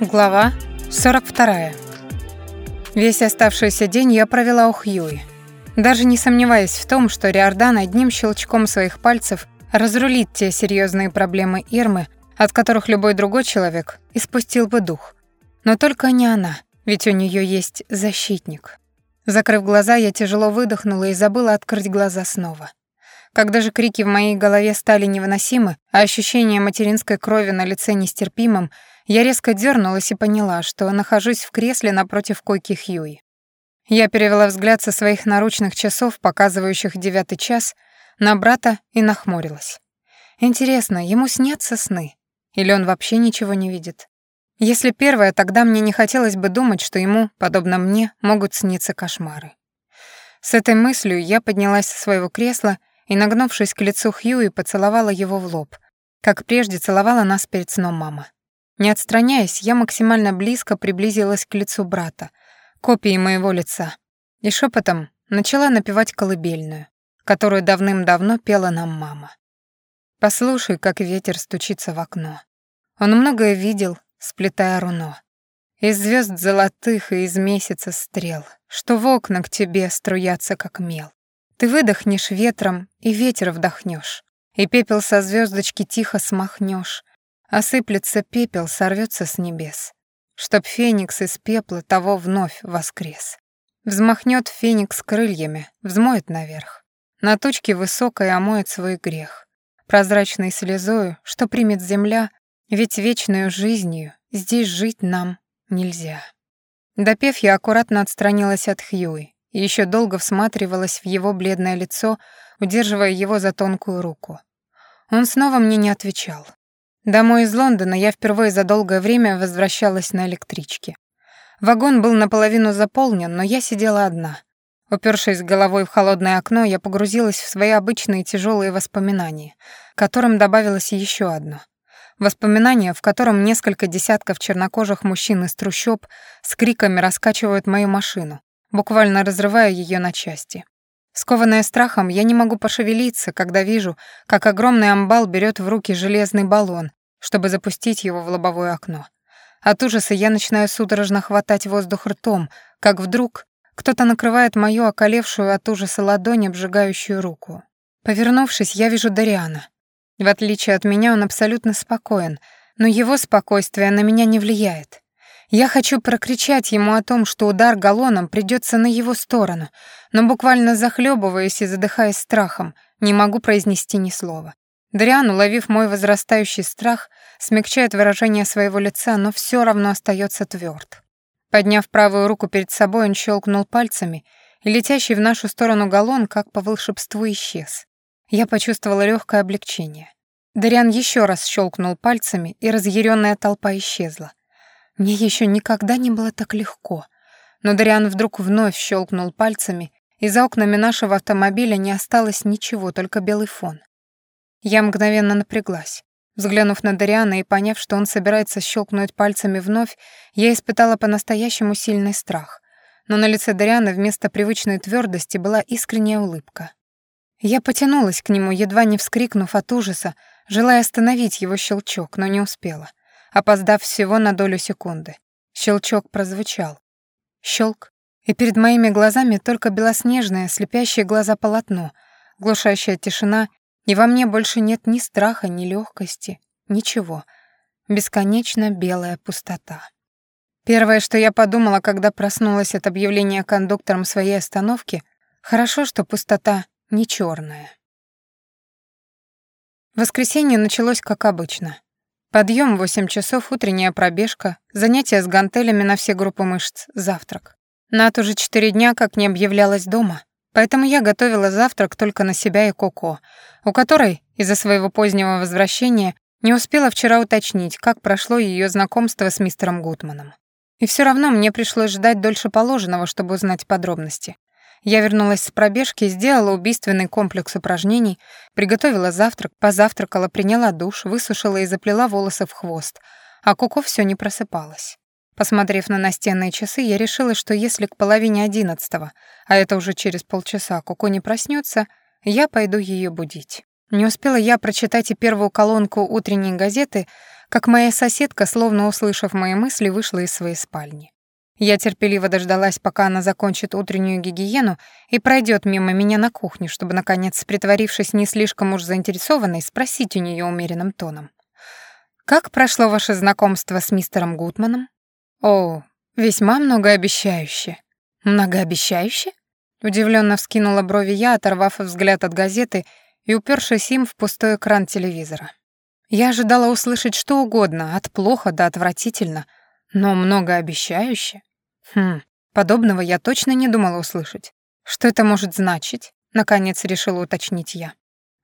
Глава 42. Весь оставшийся день я провела у Хьюи, даже не сомневаясь в том, что Риордан одним щелчком своих пальцев разрулит те серьезные проблемы Ирмы, от которых любой другой человек испустил бы дух. Но только не она, ведь у нее есть защитник. Закрыв глаза, я тяжело выдохнула и забыла открыть глаза снова. Когда же крики в моей голове стали невыносимы, а ощущение материнской крови на лице нестерпимым, я резко дернулась и поняла, что нахожусь в кресле напротив койки Хьюи. Я перевела взгляд со своих наручных часов, показывающих девятый час, на брата и нахмурилась. Интересно, ему снятся сны? Или он вообще ничего не видит? Если первое, тогда мне не хотелось бы думать, что ему, подобно мне, могут сниться кошмары. С этой мыслью я поднялась со своего кресла и, нагнувшись к лицу Хьюи, поцеловала его в лоб, как прежде целовала нас перед сном мама. Не отстраняясь, я максимально близко приблизилась к лицу брата, копии моего лица, и шепотом начала напевать колыбельную, которую давным-давно пела нам мама. Послушай, как ветер стучится в окно. Он многое видел, сплетая руно. Из звезд золотых и из месяца стрел, что в окна к тебе струятся, как мел. Ты выдохнешь ветром, и ветер вдохнешь, и пепел со звездочки тихо смахнешь, осыплется пепел, сорвется с небес, чтоб феникс из пепла того вновь воскрес. Взмахнет феникс крыльями, взмоет наверх, на тучке высокой омоет свой грех, прозрачной слезою, что примет земля, ведь вечную жизнью здесь жить нам нельзя. Допев, я аккуратно отстранилась от Хьюи, и еще долго всматривалась в его бледное лицо, удерживая его за тонкую руку. Он снова мне не отвечал. Домой из Лондона я впервые за долгое время возвращалась на электричке. Вагон был наполовину заполнен, но я сидела одна. Упершись головой в холодное окно, я погрузилась в свои обычные тяжелые воспоминания, которым добавилось еще одно. Воспоминание, в котором несколько десятков чернокожих мужчин из трущоб с криками раскачивают мою машину, буквально разрывая ее на части. Скованная страхом, я не могу пошевелиться, когда вижу, как огромный амбал берет в руки железный баллон, чтобы запустить его в лобовое окно. От ужаса я начинаю судорожно хватать воздух ртом, как вдруг кто-то накрывает мою околевшую от ужаса ладонь, обжигающую руку. Повернувшись, я вижу Дариана. В отличие от меня, он абсолютно спокоен, но его спокойствие на меня не влияет. Я хочу прокричать ему о том, что удар галлоном придется на его сторону, но буквально захлебываясь и задыхаясь страхом, не могу произнести ни слова. Дриан, уловив мой возрастающий страх, смягчает выражение своего лица, но все равно остается тверд. Подняв правую руку перед собой, он щелкнул пальцами, и летящий в нашу сторону галлон, как по волшебству, исчез. Я почувствовала легкое облегчение. Дариан еще раз щелкнул пальцами, и разъяренная толпа исчезла. Мне еще никогда не было так легко. Но Дариан вдруг вновь щелкнул пальцами, и за окнами нашего автомобиля не осталось ничего, только белый фон. Я мгновенно напряглась. Взглянув на Дариана и поняв, что он собирается щелкнуть пальцами вновь, я испытала по-настоящему сильный страх. Но на лице Дариана вместо привычной твердости была искренняя улыбка. Я потянулась к нему, едва не вскрикнув от ужаса, желая остановить его щелчок, но не успела опоздав всего на долю секунды. Щелчок прозвучал. Щелк, и перед моими глазами только белоснежное, слепящее глаза полотно, глушащая тишина, и во мне больше нет ни страха, ни легкости, ничего. Бесконечно белая пустота. Первое, что я подумала, когда проснулась от объявления кондуктором своей остановки, хорошо, что пустота не черная. Воскресенье началось как обычно. Подъем в 8 часов, утренняя пробежка, занятия с гантелями на все группы мышц, завтрак. Нат уже четыре дня как не объявлялась дома, поэтому я готовила завтрак только на себя и Коко, у которой из-за своего позднего возвращения не успела вчера уточнить, как прошло ее знакомство с мистером Гутманом. И все равно мне пришлось ждать дольше положенного, чтобы узнать подробности. Я вернулась с пробежки, сделала убийственный комплекс упражнений, приготовила завтрак, позавтракала, приняла душ, высушила и заплела волосы в хвост, а Коко все не просыпалась. Посмотрев на настенные часы, я решила, что если к половине одиннадцатого, а это уже через полчаса, Коко не проснется, я пойду ее будить. Не успела я прочитать и первую колонку утренней газеты, как моя соседка, словно услышав мои мысли, вышла из своей спальни. Я терпеливо дождалась, пока она закончит утреннюю гигиену и пройдет мимо меня на кухню, чтобы, наконец, притворившись не слишком уж заинтересованной, спросить у нее умеренным тоном. «Как прошло ваше знакомство с мистером Гутманом?» «О, весьма многообещающе». «Многообещающе?» Удивленно вскинула брови я, оторвав взгляд от газеты и упершись им в пустой экран телевизора. Я ожидала услышать что угодно, от плохо до отвратительно, но многообещающе. Хм, подобного я точно не думала услышать. Что это может значить? Наконец решила уточнить я.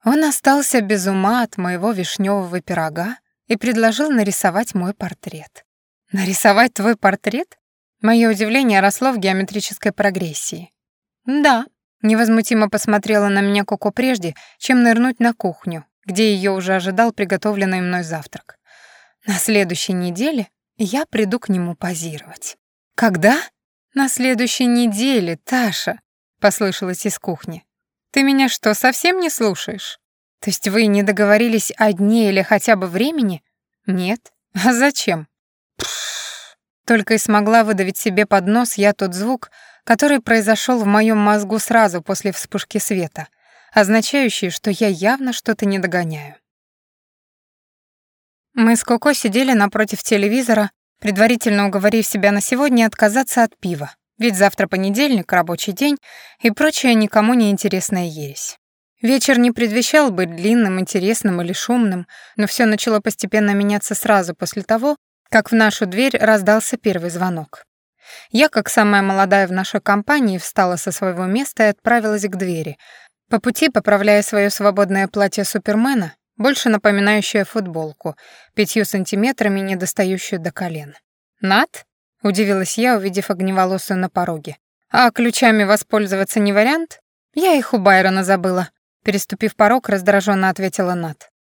Он остался без ума от моего вишневого пирога и предложил нарисовать мой портрет. Нарисовать твой портрет? Мое удивление росло в геометрической прогрессии. Да, невозмутимо посмотрела на меня Коко прежде, чем нырнуть на кухню, где ее уже ожидал приготовленный мной завтрак. На следующей неделе я приду к нему позировать. Когда? На следующей неделе, Таша, послышалось из кухни. Ты меня что, совсем не слушаешь? То есть вы не договорились о дне или хотя бы времени? Нет. А зачем? Только и смогла выдавить себе под нос я тот звук, который произошел в моем мозгу сразу после вспышки света, означающий, что я явно что-то не догоняю. Мы с Коко сидели напротив телевизора, предварительно уговорив себя на сегодня отказаться от пива, ведь завтра понедельник, рабочий день и прочая никому не интересная ересь. Вечер не предвещал быть длинным, интересным или шумным, но все начало постепенно меняться сразу после того, как в нашу дверь раздался первый звонок. Я, как самая молодая в нашей компании, встала со своего места и отправилась к двери, по пути поправляя свое свободное платье Супермена больше напоминающая футболку, пятью сантиметрами не достающую до колен. «Над?» — удивилась я, увидев огневолосую на пороге. «А ключами воспользоваться не вариант? Я их у Байрона забыла», — переступив порог, раздраженно ответила Над.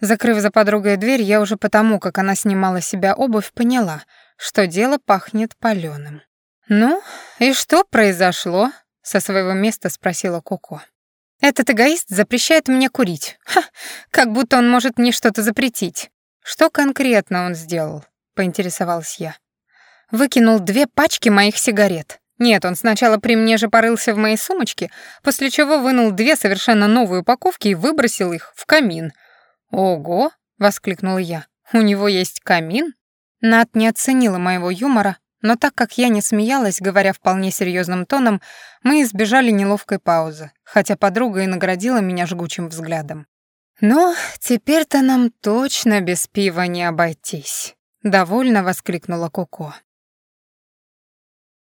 Закрыв за подругой дверь, я уже потому, как она снимала с себя обувь, поняла, что дело пахнет палёным. «Ну, и что произошло?» — со своего места спросила Коко. Этот эгоист запрещает мне курить. Ха, как будто он может мне что-то запретить. Что конкретно он сделал? Поинтересовалась я. Выкинул две пачки моих сигарет. Нет, он сначала при мне же порылся в моей сумочке, после чего вынул две совершенно новые упаковки и выбросил их в камин. «Ого!» — воскликнула я. «У него есть камин?» Нат не оценила моего юмора, но так как я не смеялась, говоря вполне серьезным тоном, мы избежали неловкой паузы, хотя подруга и наградила меня жгучим взглядом. «Ну, теперь-то нам точно без пива не обойтись», — довольно воскликнула Коко.